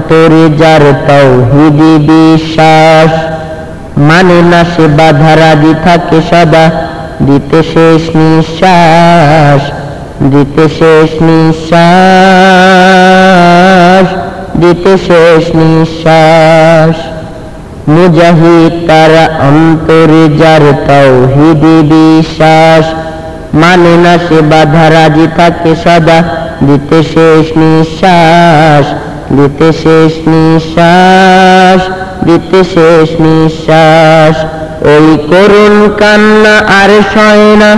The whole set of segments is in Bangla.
অন্তরে যার তৌহিদি বিশ্বাস। মানে না সে বাধা রাজি থাকে সদা। দিতে শেষ নিঃশ্বাস, দিতে শেষ নিঃশ্বাস, দিতে শেষ নিঃশ্বাস। মুজাহিদ তারা অন্তরে যার তৌহিদি বিশ্বাস। মানে না সে বাধা রাজি থাকে সদা। দিতে শেষ নিঃশ্বাস দিতে শেষ নিঃশ্বাস, দিতে শেষ নিঃশ্বাস। ওই করুণ কান্না আর সয় না,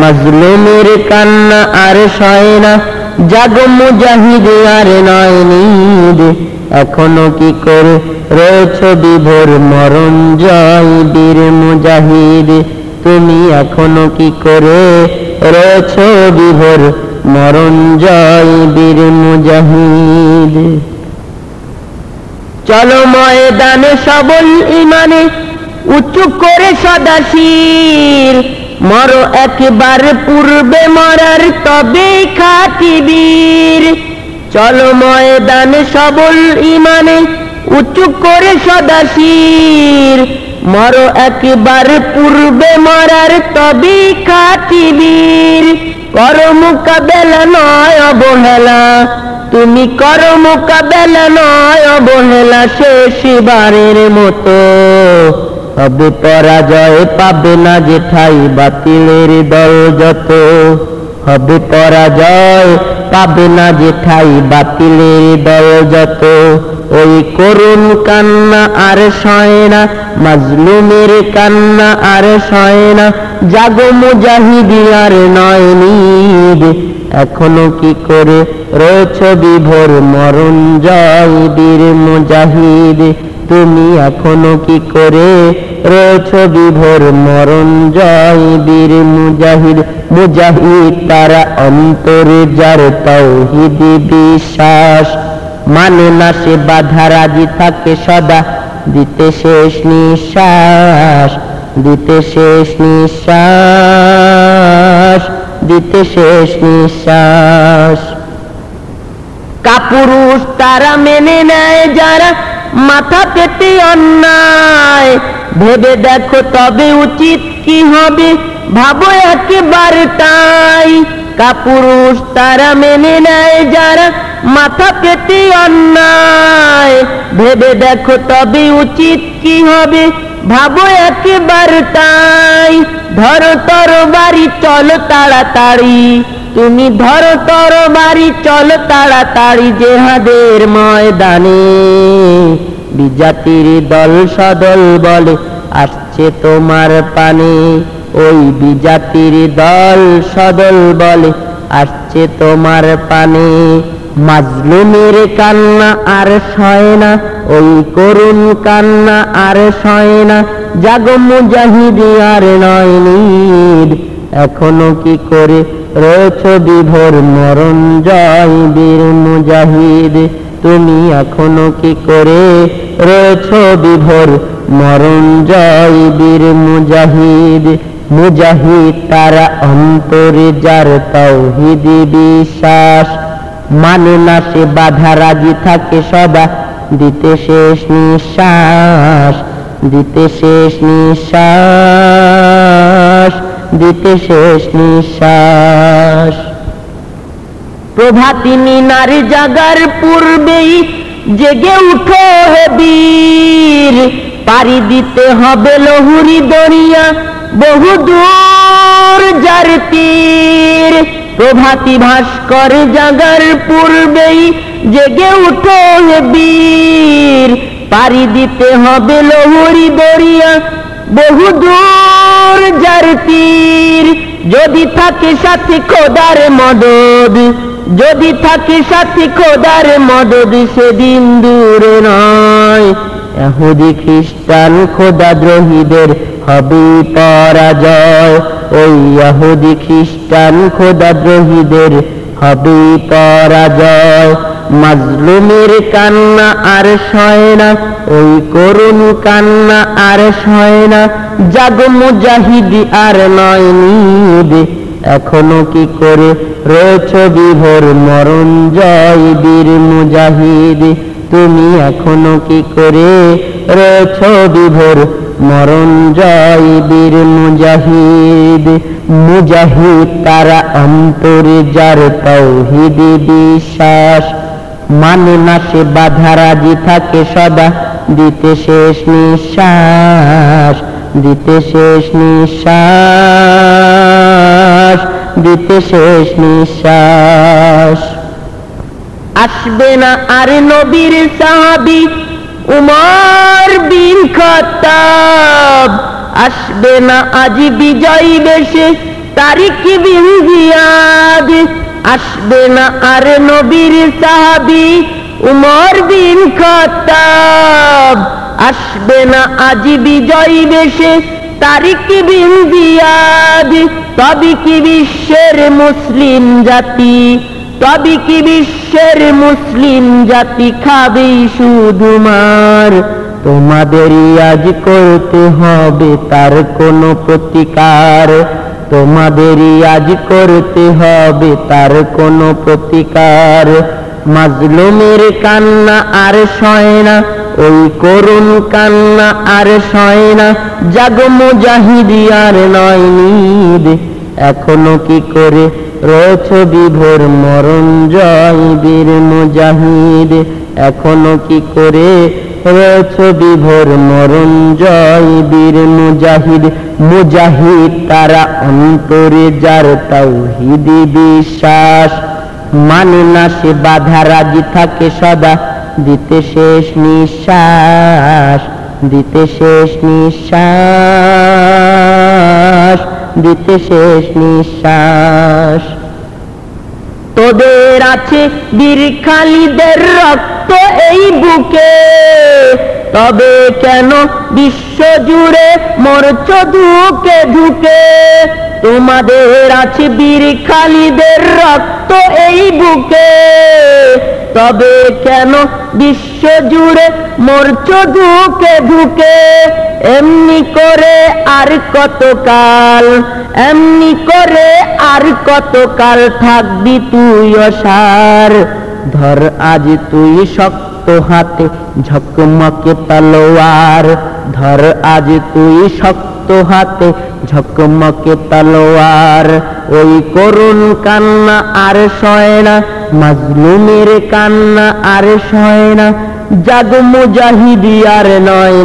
মজলুমের কান্না আর সয় না। জাগো মুজাহিদ আর নয় নিদ, এখনও কি করে রয়েছ বিভোর মরণ জয় বীর মুজাহিদ? তুমি এখনও কি করে রয়েছ বিভোর মরণ জয় বীর মুজাহিদ। চলো ময়দানে সবল ইমানে, উঁচু করে সদা শির। মরো একবার পূর্বে মরার তবে খাটি বীর। চলো ময়দানে সবল ইমানে, উঁচু করে সদা শির। মরো একবার পূর্বে মরার তবে খাটি বীর। কর মোকাবেলা নয় অবহেলা। তুমি কর মোকাবেলা নয় অবহেলা শেষবারের মতো। হবে পরাজয় পাবে না যে ঠাই বাতিলের দল যত। হবে পরাজয়। পাবে না যে ঠাই বাতিলের দল যত। ওই করুণ কান্না আর সয় না, মাজলুমের কান্না আর সয় না। জাগো মুজাহিদি আর নয় নিদ। এখনও কি করে রয়েছ বিভোর মরণ জয় বীর মুজাহিদ। তুমি এখনও কি করে রয়েছ বিভোর মরণ জয় বীর মুজাহিদ? মুজাহিদ তারা অন্তরে যার তৌহিদি বিশ্বাস। মানে না সে বাধা রাজি থাকে সদা। দিতে শেষ নিঃশ্বাস, দিতে শেষ নিঃশ্বাস, দিতে শেষ নিঃশ্বাস। কাপুরুষ তারা মেনে নেয় যারা মাথা পেতে অন্যায়। ভেবে দেখো তবে উচিত কি হবে, ভাবো একেবারে তাই। কাপুরুষ তারা মেনে নেয় যারা মাথা পেতে অন্যায়। ভেবে দেখো তবে উচিত কি হবে, ভাবো একেবারে তাই। ধরো তর বাড়ি চলো তাড়াতাড়ি। তুমি ধরো তর বাড়ি, চলো তাড়াতাড়ি জেহাদের ময়দানে। বিজাতির দল সদল বলে, আসছে তোমার পানে। ওই বিজাতির দল সদল বলে, আসছে তোমার পানে। মাজলুমের কান্না আর সয় না, ওই করুণ কান্না আর সয় না। জাগো মুজাহিদ আর নয় নিদ এখনও কি করে রয়েছ বিভোর মরণ জয়, বীর মুজাহিদ। তুমি এখনও কি করে রয়েছ বিভোর মরণ জয়, বীর মুজাহিদ? মুজাহিদ তারা অন্তরে যার তৌহিদি বিশ্বাস। মানে না সে বাধা রাজি থাকে সদা দিতে শেষ নিঃশ্বাস, দিতে শেষ নিঃশ্বাস। দিতে শেষ নিঃশ্বাস। প্রভাতিনী নারী জাগার পূর্বেই জেগে উঠো হে বীর। পারি দিতে হবে লহুরি দরিয়া, বহু দূর যার তীর। প্রভাতি ভাস্কর জাগার পূর্বেই জেগে উঠো হে বীর। পারি দিতে হবে লহুরি দরিয়া, বহু দূর যার তীর যদি থাকে সাথে খোদার মদদ, যদি থাকে সাথে খোদার মদদ, সেদিন দূরে নয়। এহুদি খ্রিস্টান খোদা দ্রোহীদের হবে পরাজয়। ওই ইহুদি খ্রিস্টান খোদা দ্রোহীদের হবে পরাজয়। মাজলুমের কান্না আর সয় না, ওই করুণ কান্না আর সয় না। জাগ মুজাহিদি আর নয় নিদ, এখনও কি করে রয়েছ বিভোর মরণ জয় বীর মুজাহিদ? তুমি এখনও কি করে রয়েছ বিভোর মরণ জয় বীর মুজাহিদ? মুজাহিদ তারা অন্তরে যার তৌহিদি, বিশ্বাস মানে না সে বাধা রাজি থাকে সদা। দিতে শেষ নিঃশ্বাস, দিতে শেষ নিঃশ্বাস, দিতে শেষ নিঃশ্বাস। আসবে না আর নবীর সাহাবি উমর বিন খত্তাব। আসবে না আজ বিজয় বেশে তারিক বিন জিয়াদ। আসবে না আর নবীর সাহাবি উমর বিন খত্তাব। আসবে না আজি বিজয় বেশে তারিক বিন জিয়াদ। তবে কি বিশ্বের মুসলিম জাতি, তবে কি বিশ্বের মুসলিম জাতি খাবে শুধু মার? তোমাদেরই আজ করতে হবে তার কোনো প্রতিকার। তোমাদেরই আজ করতে হবে তার কোনো প্রতিকার। মাজলুমের কান্না আর সয় না, ওই করুণ কান্না আর সয় না, জাগ মুজাহিদি আর নয় নিদ। এখনও কি করে রয়েছ বিভোর মরণ জয় বীর মুজাহিদ? এখনও কি করে রয়েছ বিভোর মরণ জয় বীর মুজাহিদ। মুজাহিদ তারা অন্তরে যার তাওহিদি বিশ্বাস। মানে না সে বাধা রাজি থাকে সদা। দিতে শেষ নিঃশ্বাস, দিতে শেষ নিঃশ্বাস, দিতে শেষ নিঃশ্বাস। তোদের আছে বীর খালিদের রক্ত। এই বুকে। তবে কেন বিশ্ব জুড়ে মরছ ধুকে ধুকে? তোমাদের আছে বীর খালিদের রক্ত এই বুকে। তবে কেন বিশ্ব জুড়ে মরছ ধুকে ধুকে? এমনি করে আর কতকাল? এমনি করে আর কতকাল থাকবি তুই অসার? ধর, আজ তুই শক্ত হাতে ঝকমকে তলোয়ার। ধর, আজ তুই শক্ত হাতে ঝকমকে তলোয়ার। ওই করুণ কান্না আর সয় না, মাজলুমের কান্না আর সয় না। জাগ মুজাহিদি আর নয়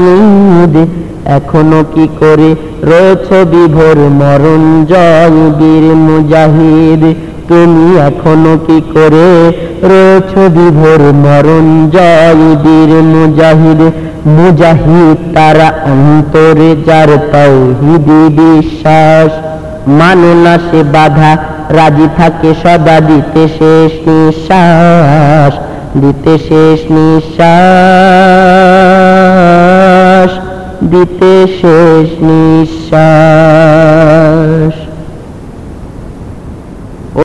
এখনও কি করে রয়েছ বিভোর মরণ জয় বীর মুজাহিদ? তুমি এখনও কি করে রয়েছ বিভোর মরণ জয় বীর মুজাহিদ? মুজাহিদ তারা অন্তরে যার তৌহিদি বিশ্বাস। মানে না সে বাধা, রাজি থাকে সদা, দিতে শেষ নিঃশ্বাস, দিতে শেষ নিঃশ্বাস, দিতে শেষ নিঃশ্বাস।